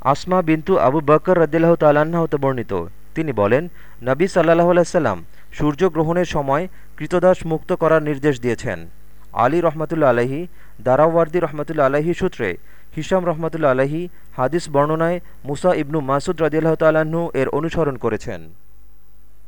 আসমা বিন্তু আবু বকর রদিল্লাহ তাল্লাহ্ন হতে বর্ণিত। তিনি বলেন, নবী সাল্লাহ আলাইসাল্লাম সূর্যগ্রহণের সময় কৃতদাস মুক্ত করার নির্দেশ দিয়েছেন। আলী রহমতুল্লা আলহি দারাওয়ার্দি রহমতুল্লা আলহি সূত্রে হিসাম রহমতুল্লা আলহি হাদিস বর্ণনায় মুসা ইবনু মাসুদ রদিল্লাহ তাল্লাহ্ন এর অনুসরণ করেছেন।